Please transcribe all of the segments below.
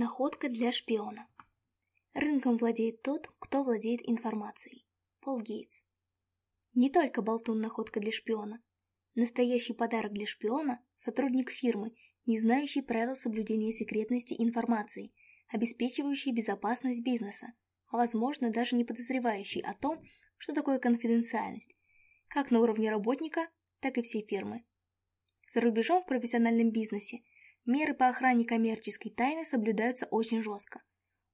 Находка для шпиона. Рынком владеет тот, кто владеет информацией. Пол Гейтс. Не только болтун – находка для шпиона. Настоящий подарок для шпиона – сотрудник фирмы, не знающий правил соблюдения секретности информации, обеспечивающий безопасность бизнеса, а возможно даже не подозревающий о том, что такое конфиденциальность, как на уровне работника, так и всей фирмы. За рубежом в профессиональном бизнесе – Меры по охране коммерческой тайны соблюдаются очень жестко.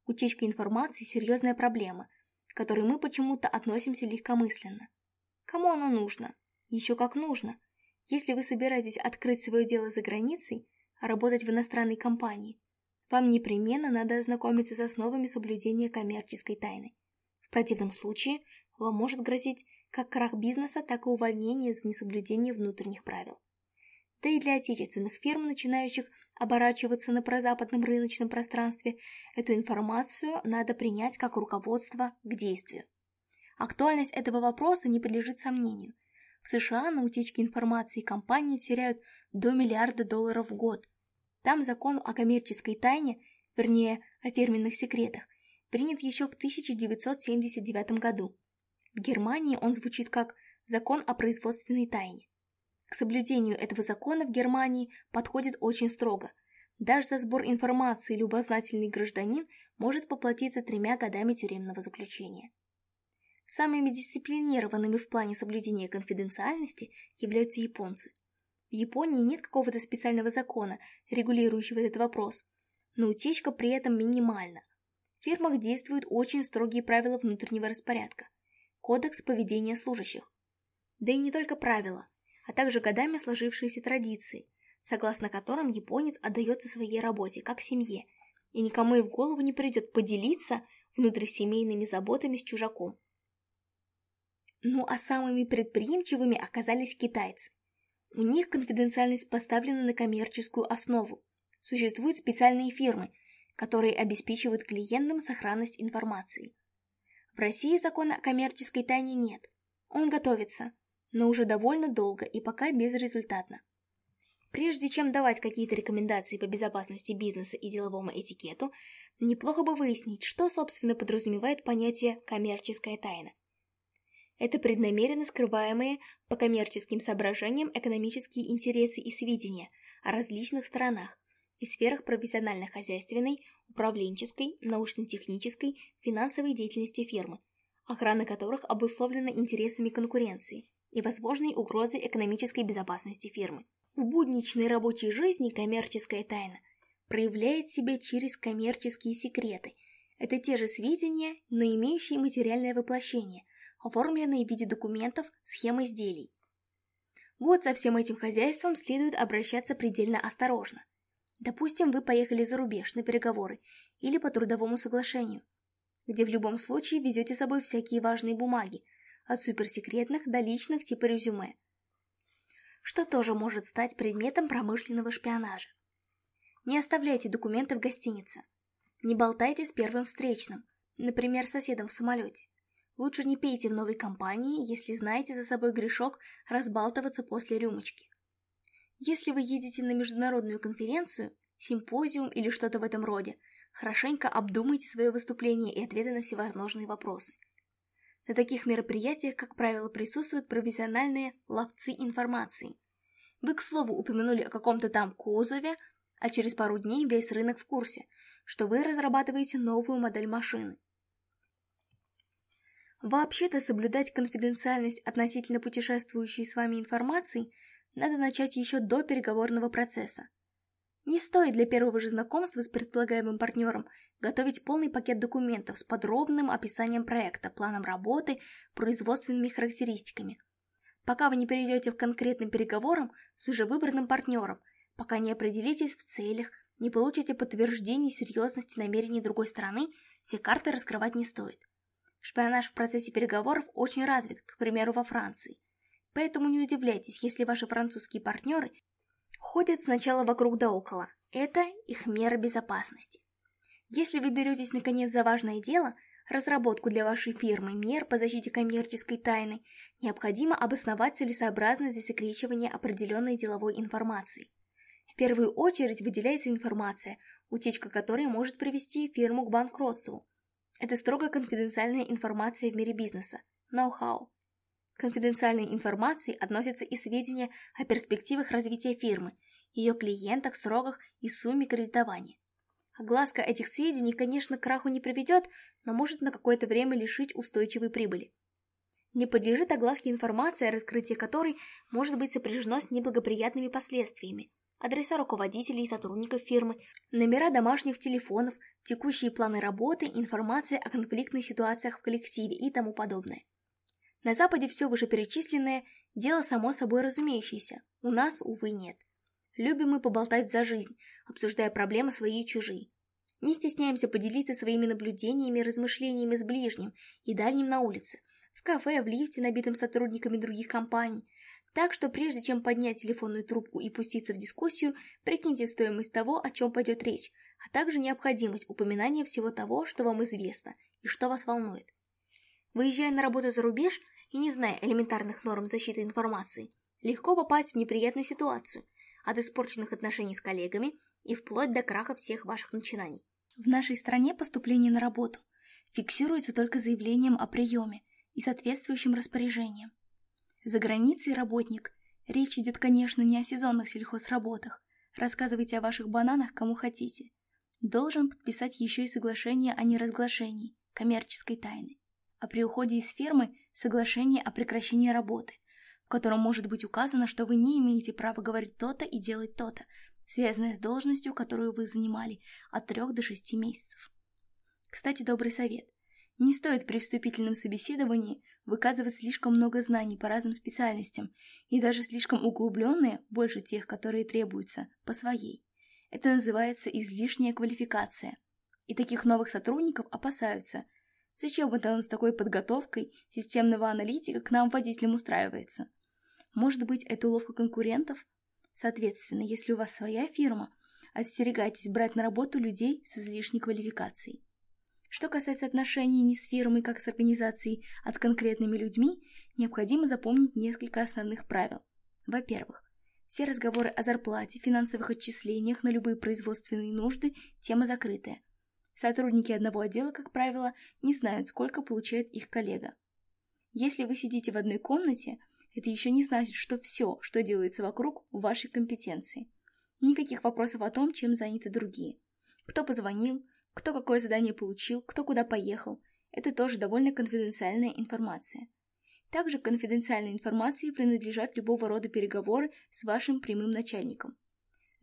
Утечка информации – серьезная проблема, к которой мы почему-то относимся легкомысленно. Кому она нужна? Еще как нужно. Если вы собираетесь открыть свое дело за границей, работать в иностранной компании, вам непременно надо ознакомиться с основами соблюдения коммерческой тайны. В противном случае вам может грозить как крах бизнеса, так и увольнение за несоблюдение внутренних правил. Да и для отечественных фирм, начинающих – оборачиваться на прозападном рыночном пространстве, эту информацию надо принять как руководство к действию. Актуальность этого вопроса не подлежит сомнению. В США на утечке информации компании теряют до миллиарда долларов в год. Там закон о коммерческой тайне, вернее, о фирменных секретах, принят еще в 1979 году. В Германии он звучит как «закон о производственной тайне». К соблюдению этого закона в Германии подходит очень строго. Даже за сбор информации любознательный гражданин может поплатиться тремя годами тюремного заключения. Самыми дисциплинированными в плане соблюдения конфиденциальности являются японцы. В Японии нет какого-то специального закона, регулирующего этот вопрос, но утечка при этом минимальна. В фирмах действуют очень строгие правила внутреннего распорядка, кодекс поведения служащих. Да и не только правила а также годами сложившиеся традиции, согласно которым японец отдается своей работе, как семье, и никому и в голову не придет поделиться внутрисемейными заботами с чужаком. Ну а самыми предприимчивыми оказались китайцы. У них конфиденциальность поставлена на коммерческую основу. Существуют специальные фирмы, которые обеспечивают клиентам сохранность информации. В России закона о коммерческой тайне нет. Он готовится – но уже довольно долго и пока безрезультатно. Прежде чем давать какие-то рекомендации по безопасности бизнеса и деловому этикету, неплохо бы выяснить, что, собственно, подразумевает понятие «коммерческая тайна». Это преднамеренно скрываемые по коммерческим соображениям экономические интересы и сведения о различных сторонах и сферах профессионально-хозяйственной, управленческой, научно-технической, финансовой деятельности фирмы, охрана которых обусловлена интересами конкуренции, и возможной угрозы экономической безопасности фирмы. В будничной рабочей жизни коммерческая тайна проявляет себя через коммерческие секреты. Это те же сведения, но имеющие материальное воплощение, оформленные в виде документов, схем изделий. Вот со всем этим хозяйством следует обращаться предельно осторожно. Допустим, вы поехали за рубеж на переговоры или по трудовому соглашению, где в любом случае везете с собой всякие важные бумаги, от суперсекретных до личных типа резюме, что тоже может стать предметом промышленного шпионажа. Не оставляйте документы в гостинице. Не болтайте с первым встречным, например, соседом в самолете. Лучше не пейте в новой компании, если знаете за собой грешок разбалтываться после рюмочки. Если вы едете на международную конференцию, симпозиум или что-то в этом роде, хорошенько обдумайте свое выступление и ответы на всевозможные вопросы – на таких мероприятиях, как правило, присутствуют профессиональные ловцы информации. Вы, к слову, упомянули о каком-то там кузове, а через пару дней весь рынок в курсе, что вы разрабатываете новую модель машины. Вообще-то соблюдать конфиденциальность относительно путешествующей с вами информации надо начать еще до переговорного процесса. Не стоит для первого же знакомства с предполагаемым партнером готовить полный пакет документов с подробным описанием проекта, планом работы, производственными характеристиками. Пока вы не перейдете к конкретным переговорам с уже выбранным партнером, пока не определитесь в целях, не получите подтверждений серьезности намерений другой стороны, все карты раскрывать не стоит. Шпионаж в процессе переговоров очень развит, к примеру, во Франции. Поэтому не удивляйтесь, если ваши французские партнеры ходят сначала вокруг да около. Это их мера безопасности. Если вы беретесь наконец за важное дело, разработку для вашей фирмы мер по защите коммерческой тайны, необходимо обосновать целесообразность засекречивания определенной деловой информации. В первую очередь выделяется информация, утечка которой может привести фирму к банкротству. Это строго конфиденциальная информация в мире бизнеса, ноу-хау, Конфиденциальной информацией относятся и сведения о перспективах развития фирмы, ее клиентах, сроках и сумме кредитования. Огласка этих сведений, конечно, к краху не приведет, но может на какое-то время лишить устойчивой прибыли. Не подлежит огласке информация, раскрытие которой может быть сопряжено с неблагоприятными последствиями. Адреса руководителей и сотрудников фирмы, номера домашних телефонов, текущие планы работы, информация о конфликтных ситуациях в коллективе и тому подобное. На Западе все вышеперечисленное – дело само собой разумеющееся, у нас, увы, нет. Любим мы поболтать за жизнь, обсуждая проблемы свои и чужие. Не стесняемся поделиться своими наблюдениями и размышлениями с ближним и дальним на улице, в кафе, в лифте, набитом сотрудниками других компаний. Так что прежде чем поднять телефонную трубку и пуститься в дискуссию, прикиньте стоимость того, о чем пойдет речь, а также необходимость упоминания всего того, что вам известно и что вас волнует. Выезжая на работу за рубеж – и не зная элементарных норм защиты информации, легко попасть в неприятную ситуацию, от испорченных отношений с коллегами и вплоть до краха всех ваших начинаний. В нашей стране поступление на работу фиксируется только заявлением о приеме и соответствующим распоряжением. За границей работник, речь идет, конечно, не о сезонных сельхозработах, рассказывайте о ваших бананах кому хотите, должен подписать еще и соглашение о неразглашении коммерческой тайны а при уходе из фермы соглашение о прекращении работы, в котором может быть указано, что вы не имеете права говорить то-то и делать то-то, связанное с должностью, которую вы занимали, от 3 до 6 месяцев. Кстати, добрый совет. Не стоит при вступительном собеседовании выказывать слишком много знаний по разным специальностям и даже слишком углубленные, больше тех, которые требуются, по своей. Это называется излишняя квалификация. И таких новых сотрудников опасаются – Зачем это он с такой подготовкой системного аналитика к нам водителем устраивается? Может быть, это уловка конкурентов? Соответственно, если у вас своя фирма, остерегайтесь брать на работу людей с излишней квалификацией. Что касается отношений не с фирмой, как с организацией, а с конкретными людьми, необходимо запомнить несколько основных правил. Во-первых, все разговоры о зарплате, финансовых отчислениях на любые производственные нужды – тема закрытая – Сотрудники одного отдела, как правило, не знают, сколько получает их коллега. Если вы сидите в одной комнате, это еще не значит, что все, что делается вокруг, в вашей компетенции. Никаких вопросов о том, чем заняты другие. Кто позвонил, кто какое задание получил, кто куда поехал. Это тоже довольно конфиденциальная информация. Также конфиденциальной информации принадлежат любого рода переговоры с вашим прямым начальником.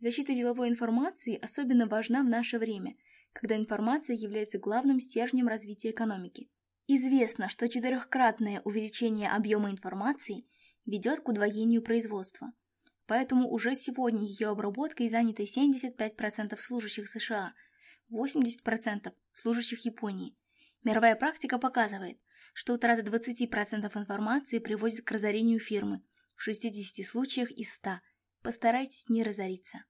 Защита деловой информации особенно важна в наше время – когда информация является главным стержнем развития экономики. Известно, что четырехкратное увеличение объема информации ведет к удвоению производства. Поэтому уже сегодня ее обработкой занято 75% служащих США, 80% служащих Японии. Мировая практика показывает, что утрата 20% информации приводит к разорению фирмы в 60 случаях из 100. Постарайтесь не разориться.